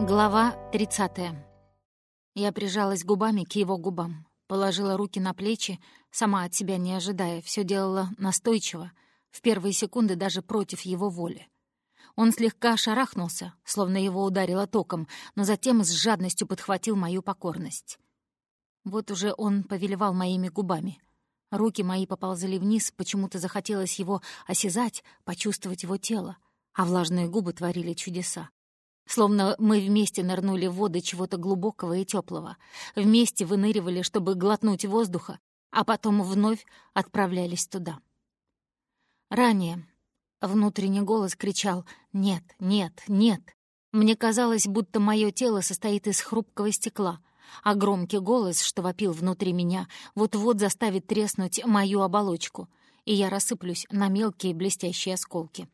Глава 30. Я прижалась губами к его губам, положила руки на плечи, сама от себя не ожидая, все делала настойчиво, в первые секунды даже против его воли. Он слегка шарахнулся, словно его ударило током, но затем с жадностью подхватил мою покорность. Вот уже он повелевал моими губами. Руки мои поползли вниз, почему-то захотелось его осязать, почувствовать его тело, а влажные губы творили чудеса. Словно мы вместе нырнули в воды чего-то глубокого и теплого, вместе выныривали, чтобы глотнуть воздуха, а потом вновь отправлялись туда. Ранее внутренний голос кричал «Нет, нет, нет». Мне казалось, будто мое тело состоит из хрупкого стекла, а громкий голос, что вопил внутри меня, вот-вот заставит треснуть мою оболочку, и я рассыплюсь на мелкие блестящие осколки.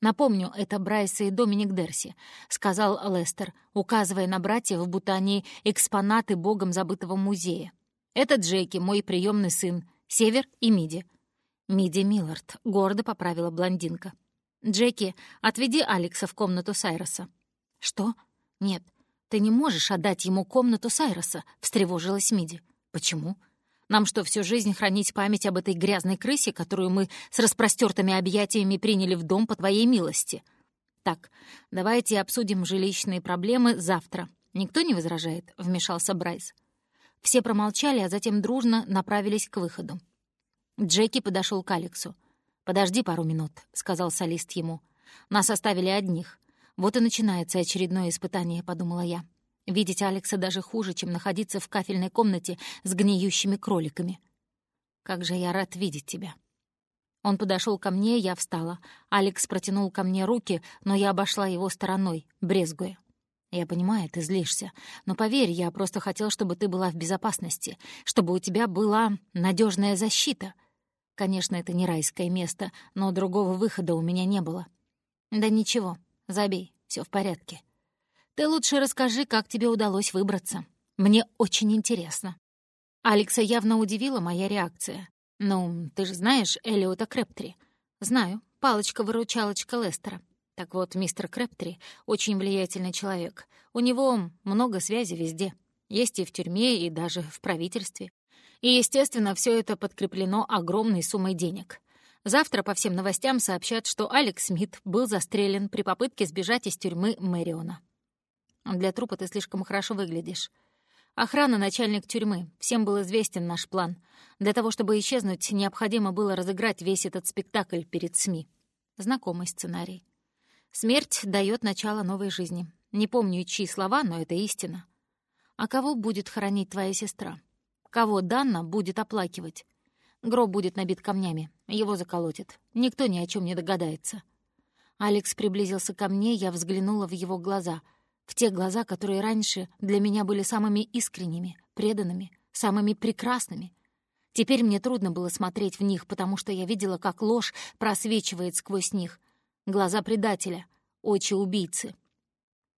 «Напомню, это Брайс и Доминик Дерси», — сказал Лестер, указывая на братьев, будто они экспонаты богом забытого музея. «Это Джеки, мой приемный сын, Север и Миди». «Миди Миллард», — гордо поправила блондинка. «Джеки, отведи Алекса в комнату Сайроса». «Что? Нет, ты не можешь отдать ему комнату Сайроса», — встревожилась Миди. «Почему?» Нам что, всю жизнь хранить память об этой грязной крысе, которую мы с распростертыми объятиями приняли в дом по твоей милости? Так, давайте обсудим жилищные проблемы завтра. Никто не возражает?» — вмешался Брайс. Все промолчали, а затем дружно направились к выходу. Джеки подошел к Алексу. «Подожди пару минут», — сказал солист ему. «Нас оставили одних. Вот и начинается очередное испытание», — подумала я. Видеть Алекса даже хуже, чем находиться в кафельной комнате с гниющими кроликами. «Как же я рад видеть тебя!» Он подошел ко мне, я встала. Алекс протянул ко мне руки, но я обошла его стороной, брезгуя. «Я понимаю, ты злишься, но поверь, я просто хотел, чтобы ты была в безопасности, чтобы у тебя была надежная защита. Конечно, это не райское место, но другого выхода у меня не было». «Да ничего, забей, все в порядке. Ты лучше расскажи, как тебе удалось выбраться. Мне очень интересно». Алекса явно удивила моя реакция. «Ну, ты же знаешь Элиота Крэптри?» «Знаю. Палочка-выручалочка Лестера. Так вот, мистер Крэптри — очень влиятельный человек. У него много связей везде. Есть и в тюрьме, и даже в правительстве. И, естественно, все это подкреплено огромной суммой денег. Завтра по всем новостям сообщат, что Алекс Смит был застрелен при попытке сбежать из тюрьмы Мэриона. Для трупа ты слишком хорошо выглядишь. Охрана — начальник тюрьмы. Всем был известен наш план. Для того, чтобы исчезнуть, необходимо было разыграть весь этот спектакль перед СМИ. Знакомый сценарий. Смерть дает начало новой жизни. Не помню, чьи слова, но это истина. А кого будет хоронить твоя сестра? Кого Данна будет оплакивать? Гроб будет набит камнями. Его заколотят. Никто ни о чем не догадается. Алекс приблизился ко мне, я взглянула в его глаза — в те глаза, которые раньше для меня были самыми искренними, преданными, самыми прекрасными. Теперь мне трудно было смотреть в них, потому что я видела, как ложь просвечивает сквозь них. Глаза предателя, очи убийцы.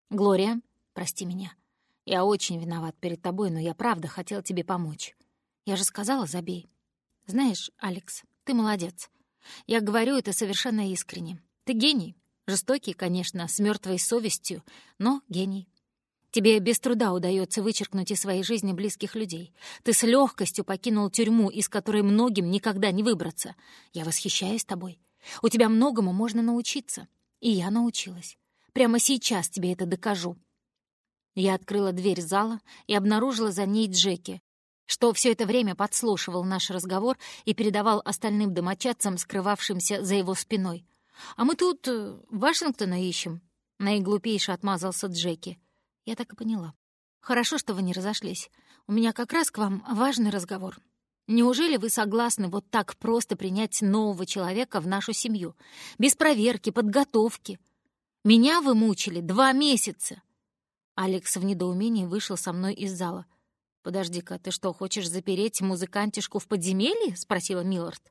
«Глория, прости меня. Я очень виноват перед тобой, но я правда хотел тебе помочь. Я же сказала, забей. Знаешь, Алекс, ты молодец. Я говорю это совершенно искренне. Ты гений, Жестокий, конечно, с мертвой совестью, но гений. Тебе без труда удается вычеркнуть из своей жизни близких людей. Ты с легкостью покинул тюрьму, из которой многим никогда не выбраться. Я восхищаюсь тобой. У тебя многому можно научиться. И я научилась. Прямо сейчас тебе это докажу. Я открыла дверь зала и обнаружила за ней Джеки, что все это время подслушивал наш разговор и передавал остальным домочадцам, скрывавшимся за его спиной. А мы тут э, Вашингтона ищем», — наиглупейше отмазался Джеки. Я так и поняла. «Хорошо, что вы не разошлись. У меня как раз к вам важный разговор. Неужели вы согласны вот так просто принять нового человека в нашу семью? Без проверки, подготовки? Меня вы мучили два месяца!» Алекс в недоумении вышел со мной из зала. «Подожди-ка, ты что, хочешь запереть музыкантишку в подземелье?» — спросила Миллард.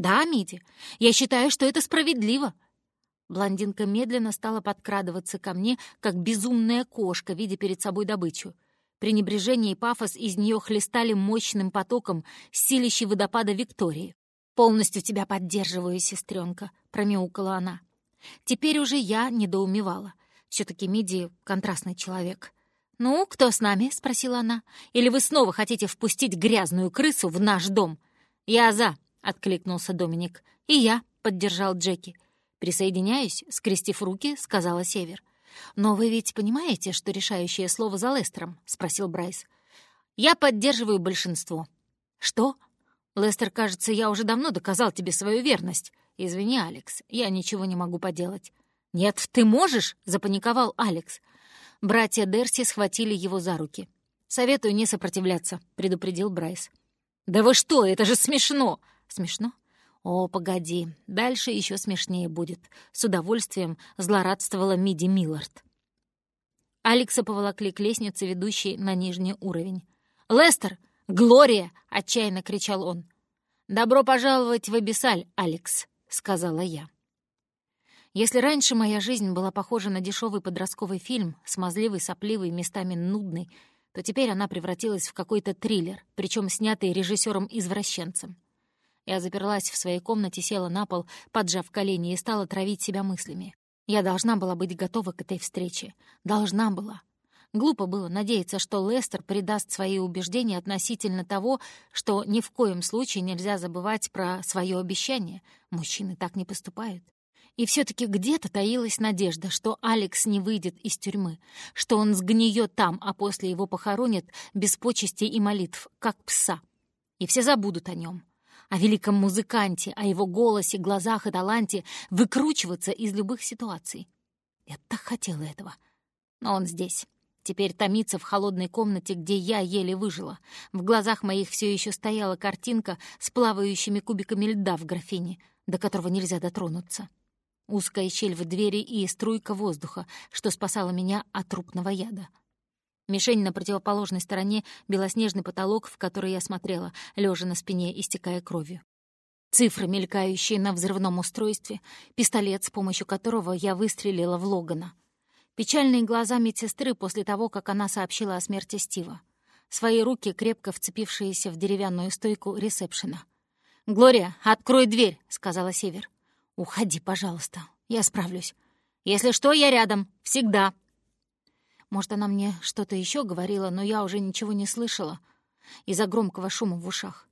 «Да, Мити, я считаю, что это справедливо». Блондинка медленно стала подкрадываться ко мне, как безумная кошка, видя перед собой добычу. Пренебрежение и пафос из нее хлестали мощным потоком силищей водопада Виктории. «Полностью тебя поддерживаю, сестренка, промяукала она. Теперь уже я недоумевала. все таки Миди — контрастный человек. «Ну, кто с нами?» — спросила она. «Или вы снова хотите впустить грязную крысу в наш дом?» «Я за», — откликнулся Доминик. «И я», — поддержал Джеки. «Присоединяюсь», — скрестив руки, сказала Север. «Но вы ведь понимаете, что решающее слово за Лестером?» — спросил Брайс. «Я поддерживаю большинство». «Что?» «Лестер, кажется, я уже давно доказал тебе свою верность. Извини, Алекс, я ничего не могу поделать». «Нет, ты можешь!» — запаниковал Алекс. Братья Дерси схватили его за руки. «Советую не сопротивляться», — предупредил Брайс. «Да вы что, это же смешно!» «Смешно? О, погоди, дальше еще смешнее будет. С удовольствием злорадствовала Миди Миллард. Алекса поволокли к лестнице, ведущей на нижний уровень. «Лестер! Глория!» — отчаянно кричал он. «Добро пожаловать в Абиссаль, Алекс», — сказала я. Если раньше моя жизнь была похожа на дешевый подростковый фильм, смазливый, сопливый, местами нудный, то теперь она превратилась в какой-то триллер, причем снятый режиссером-извращенцем. Я заперлась в своей комнате, села на пол, поджав колени, и стала травить себя мыслями. Я должна была быть готова к этой встрече. Должна была. Глупо было надеяться, что Лестер придаст свои убеждения относительно того, что ни в коем случае нельзя забывать про свое обещание. Мужчины так не поступают. И все таки где-то таилась надежда, что Алекс не выйдет из тюрьмы, что он сгниет там, а после его похоронят без почестей и молитв, как пса. И все забудут о нем о великом музыканте, о его голосе, глазах и таланте выкручиваться из любых ситуаций. Я так хотела этого. Но он здесь. Теперь томится в холодной комнате, где я еле выжила. В глазах моих все еще стояла картинка с плавающими кубиками льда в графине, до которого нельзя дотронуться. Узкая щель в двери и струйка воздуха, что спасала меня от трупного яда. Мишень на противоположной стороне — белоснежный потолок, в который я смотрела, лежа на спине, истекая кровью. Цифры, мелькающие на взрывном устройстве, пистолет, с помощью которого я выстрелила в Логана. Печальные глаза медсестры после того, как она сообщила о смерти Стива. Свои руки, крепко вцепившиеся в деревянную стойку ресепшена. «Глория, открой дверь!» — сказала Север. «Уходи, пожалуйста, я справлюсь. Если что, я рядом, всегда», может, она мне что-то еще говорила, но я уже ничего не слышала из-за громкого шума в ушах.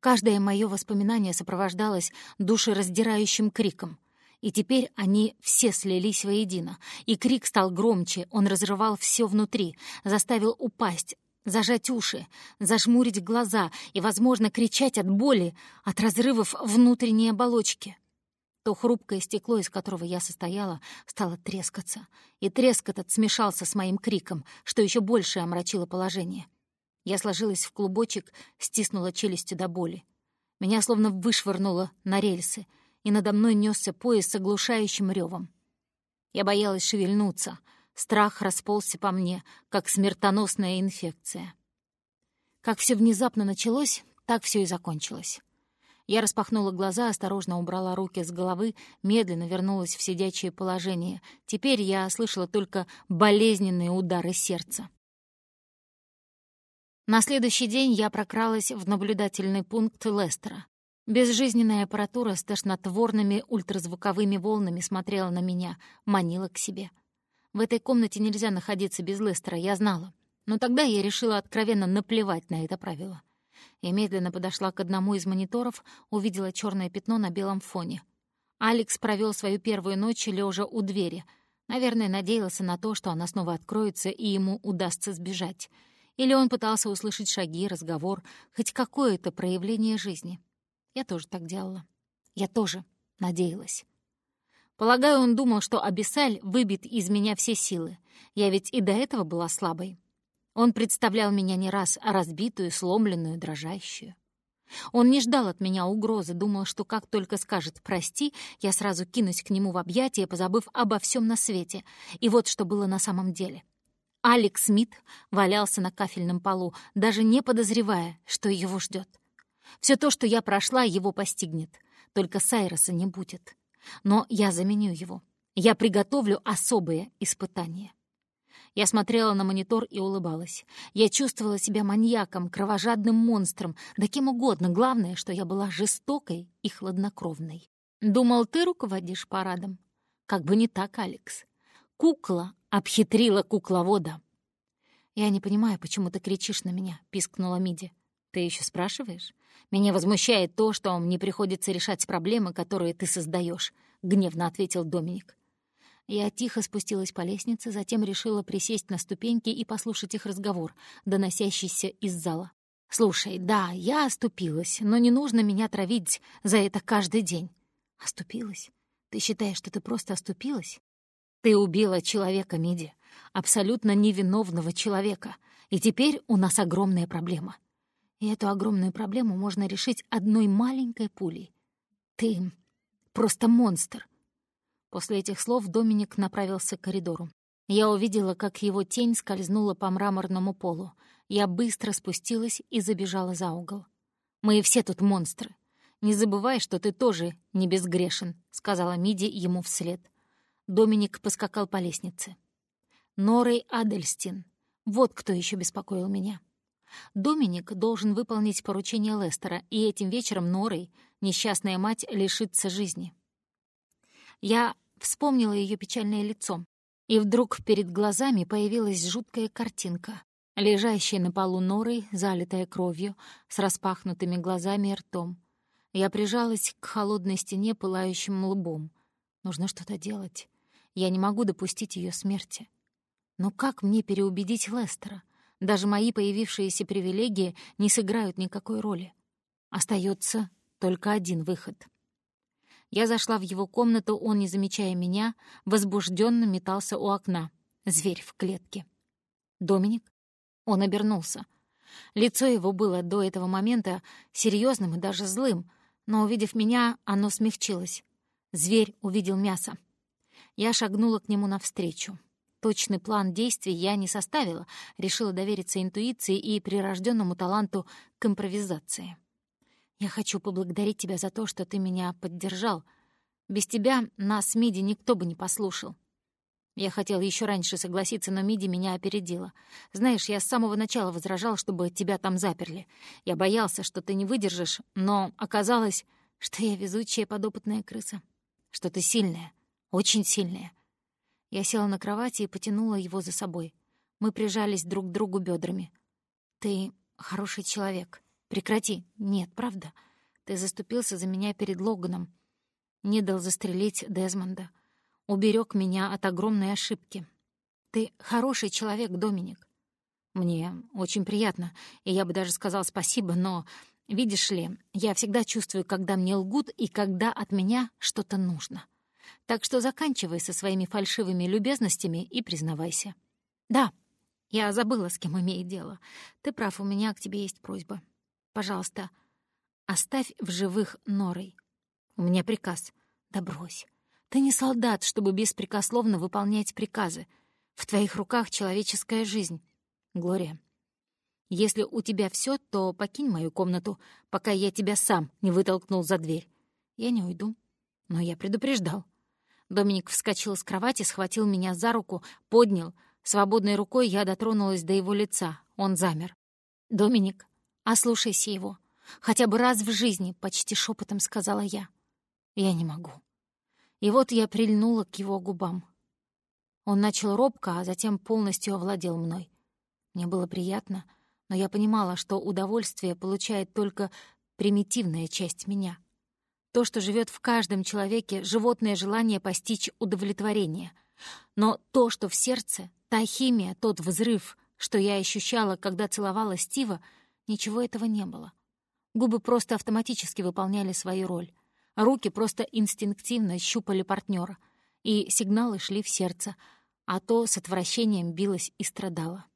Каждое мое воспоминание сопровождалось душераздирающим криком. И теперь они все слились воедино. И крик стал громче, он разрывал все внутри, заставил упасть, зажать уши, зажмурить глаза и, возможно, кричать от боли, от разрывов внутренней оболочки. То хрупкое стекло, из которого я состояла, стало трескаться. И треск этот смешался с моим криком, что еще больше омрачило положение. Я сложилась в клубочек, стиснула челюстью до боли. Меня словно вышвырнуло на рельсы, и надо мной несся пояс с оглушающим ревом. Я боялась шевельнуться. Страх расползся по мне, как смертоносная инфекция. Как все внезапно началось, так все и закончилось. Я распахнула глаза, осторожно убрала руки с головы, медленно вернулась в сидячее положение. Теперь я слышала только болезненные удары сердца. На следующий день я прокралась в наблюдательный пункт Лестера. Безжизненная аппаратура с тошнотворными ультразвуковыми волнами смотрела на меня, манила к себе. В этой комнате нельзя находиться без Лестера, я знала. Но тогда я решила откровенно наплевать на это правило. Я медленно подошла к одному из мониторов, увидела черное пятно на белом фоне. Алекс провел свою первую ночь лежа у двери. Наверное, надеялся на то, что она снова откроется и ему удастся сбежать. Или он пытался услышать шаги, разговор, хоть какое-то проявление жизни. Я тоже так делала. Я тоже надеялась. Полагаю, он думал, что Абиссаль выбит из меня все силы. Я ведь и до этого была слабой. Он представлял меня не раз, а разбитую, сломленную, дрожащую. Он не ждал от меня угрозы, думал, что как только скажет «прости», я сразу кинусь к нему в объятия, позабыв обо всем на свете. И вот что было на самом деле. Алекс Смит валялся на кафельном полу, даже не подозревая, что его ждет. Все то, что я прошла, его постигнет. Только Сайроса не будет. Но я заменю его. Я приготовлю особые испытания. Я смотрела на монитор и улыбалась. Я чувствовала себя маньяком, кровожадным монстром, да кем угодно. Главное, что я была жестокой и хладнокровной. Думал, ты руководишь парадом? Как бы не так, Алекс. Кукла обхитрила кукловода. «Я не понимаю, почему ты кричишь на меня», — пискнула Миди. «Ты еще спрашиваешь? Меня возмущает то, что мне приходится решать проблемы, которые ты создаешь, гневно ответил Доминик. Я тихо спустилась по лестнице, затем решила присесть на ступеньки и послушать их разговор, доносящийся из зала. «Слушай, да, я оступилась, но не нужно меня травить за это каждый день». «Оступилась? Ты считаешь, что ты просто оступилась?» «Ты убила человека, Миди, абсолютно невиновного человека, и теперь у нас огромная проблема. И эту огромную проблему можно решить одной маленькой пулей. Ты просто монстр». После этих слов Доминик направился к коридору. Я увидела, как его тень скользнула по мраморному полу. Я быстро спустилась и забежала за угол. «Мы все тут монстры. Не забывай, что ты тоже не безгрешен», — сказала Миди ему вслед. Доминик поскакал по лестнице. Норой Адельстин. Вот кто еще беспокоил меня. Доминик должен выполнить поручение Лестера, и этим вечером Норой, несчастная мать, лишится жизни. Я вспомнила ее печальное лицо, и вдруг перед глазами появилась жуткая картинка. Лежащая на полу норой, залитая кровью, с распахнутыми глазами и ртом. Я прижалась к холодной стене пылающим лбом. Нужно что-то делать. Я не могу допустить ее смерти. Но как мне переубедить Лестера? Даже мои появившиеся привилегии не сыграют никакой роли. Остается только один выход. Я зашла в его комнату, он, не замечая меня, возбужденно метался у окна. Зверь в клетке. «Доминик?» Он обернулся. Лицо его было до этого момента серьезным и даже злым, но, увидев меня, оно смягчилось. Зверь увидел мясо. Я шагнула к нему навстречу. Точный план действий я не составила, решила довериться интуиции и прирожденному таланту к импровизации. «Я хочу поблагодарить тебя за то, что ты меня поддержал. Без тебя нас, Миди, никто бы не послушал». Я хотел еще раньше согласиться, но Миди меня опередила. Знаешь, я с самого начала возражал, чтобы тебя там заперли. Я боялся, что ты не выдержишь, но оказалось, что я везучая подопытная крыса. Что ты сильная, очень сильная. Я села на кровати и потянула его за собой. Мы прижались друг к другу бедрами. «Ты хороший человек. Прекрати. Нет, правда. Ты заступился за меня перед Логаном. Не дал застрелить Дезмонда. Уберег меня от огромной ошибки. Ты хороший человек, Доминик. Мне очень приятно, и я бы даже сказал спасибо, но, видишь ли, я всегда чувствую, когда мне лгут и когда от меня что-то нужно. Так что заканчивай со своими фальшивыми любезностями и признавайся. Да, я забыла, с кем имею дело. Ты прав, у меня к тебе есть просьба. Пожалуйста, оставь в живых Норой. У меня приказ. Да брось. Ты не солдат, чтобы беспрекословно выполнять приказы. В твоих руках человеческая жизнь. Глория, если у тебя все, то покинь мою комнату, пока я тебя сам не вытолкнул за дверь. Я не уйду. Но я предупреждал. Доминик вскочил с кровати, схватил меня за руку, поднял. Свободной рукой я дотронулась до его лица. Он замер. «Доминик, ослушайся его. Хотя бы раз в жизни», — почти шепотом сказала я. «Я не могу». И вот я прильнула к его губам. Он начал робко, а затем полностью овладел мной. Мне было приятно, но я понимала, что удовольствие получает только примитивная часть меня — то, что живет в каждом человеке, животное желание постичь удовлетворение. Но то, что в сердце, та химия, тот взрыв, что я ощущала, когда целовала Стива, ничего этого не было. Губы просто автоматически выполняли свою роль. Руки просто инстинктивно щупали партнера, и сигналы шли в сердце, а то с отвращением билось и страдало.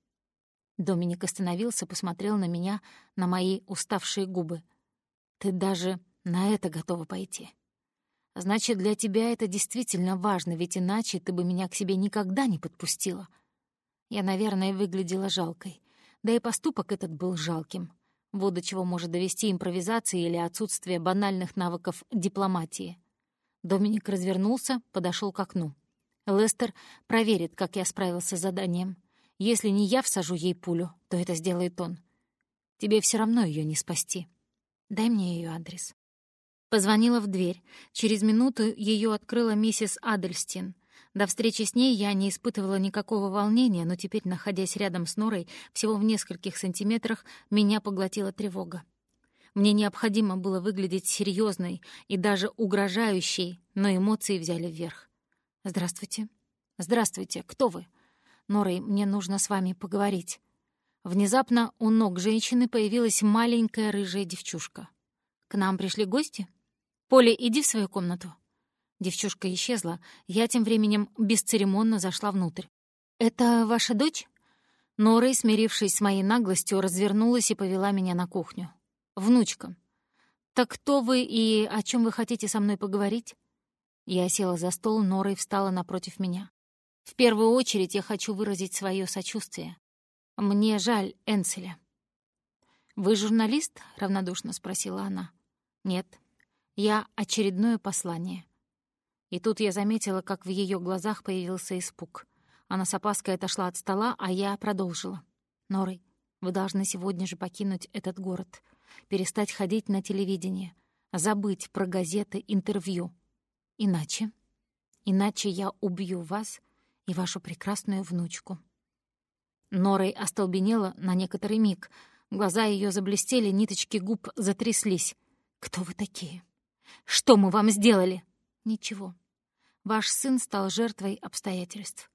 Доминик остановился, посмотрел на меня, на мои уставшие губы. «Ты даже на это готова пойти. Значит, для тебя это действительно важно, ведь иначе ты бы меня к себе никогда не подпустила. Я, наверное, выглядела жалкой. Да и поступок этот был жалким. Вот до чего может довести импровизация или отсутствие банальных навыков дипломатии. Доминик развернулся, подошел к окну. Лестер проверит, как я справился с заданием. Если не я всажу ей пулю, то это сделает он. Тебе все равно ее не спасти. Дай мне ее адрес. Позвонила в дверь. Через минуту ее открыла миссис Адельстин. До встречи с ней я не испытывала никакого волнения, но теперь, находясь рядом с Норой, всего в нескольких сантиметрах, меня поглотила тревога. Мне необходимо было выглядеть серьезной и даже угрожающей, но эмоции взяли вверх. «Здравствуйте. Здравствуйте. Кто вы?» «Норой, мне нужно с вами поговорить». Внезапно у ног женщины появилась маленькая рыжая девчушка. «К нам пришли гости?» «Поля, иди в свою комнату». Девчушка исчезла. Я тем временем бесцеремонно зашла внутрь. «Это ваша дочь?» Норой, смирившись с моей наглостью, развернулась и повела меня на кухню. «Внучка. Так кто вы и о чем вы хотите со мной поговорить?» Я села за стол, Норой встала напротив меня. «В первую очередь я хочу выразить свое сочувствие. Мне жаль Энцеля». «Вы журналист?» — равнодушно спросила она. «Нет, я очередное послание». И тут я заметила, как в ее глазах появился испуг. Она с опаской отошла от стола, а я продолжила. «Норой, вы должны сегодня же покинуть этот город, перестать ходить на телевидение, забыть про газеты, интервью. Иначе... Иначе я убью вас и вашу прекрасную внучку». Норой остолбенела на некоторый миг. Глаза ее заблестели, ниточки губ затряслись. «Кто вы такие? Что мы вам сделали?» «Ничего. Ваш сын стал жертвой обстоятельств».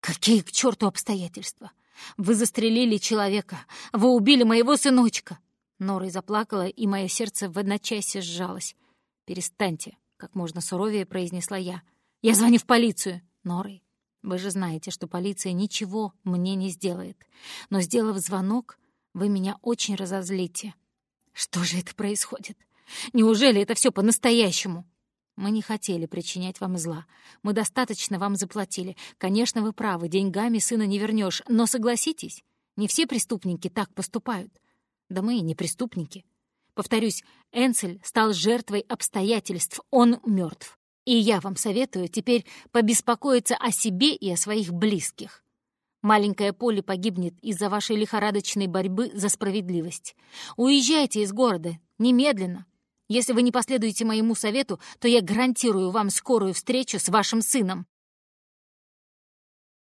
«Какие к черту обстоятельства? Вы застрелили человека. Вы убили моего сыночка!» Норой заплакала, и мое сердце в одночасье сжалось. «Перестаньте», — как можно суровее произнесла я. «Я звоню в полицию!» «Норой, вы же знаете, что полиция ничего мне не сделает. Но, сделав звонок, вы меня очень разозлите. Что же это происходит? Неужели это все по-настоящему? Мы не хотели причинять вам зла. Мы достаточно вам заплатили. Конечно, вы правы, деньгами сына не вернешь. Но согласитесь, не все преступники так поступают. Да мы и не преступники. Повторюсь, Энцель стал жертвой обстоятельств. Он мертв. И я вам советую теперь побеспокоиться о себе и о своих близких. Маленькое поле погибнет из-за вашей лихорадочной борьбы за справедливость. Уезжайте из города, немедленно. Если вы не последуете моему совету, то я гарантирую вам скорую встречу с вашим сыном».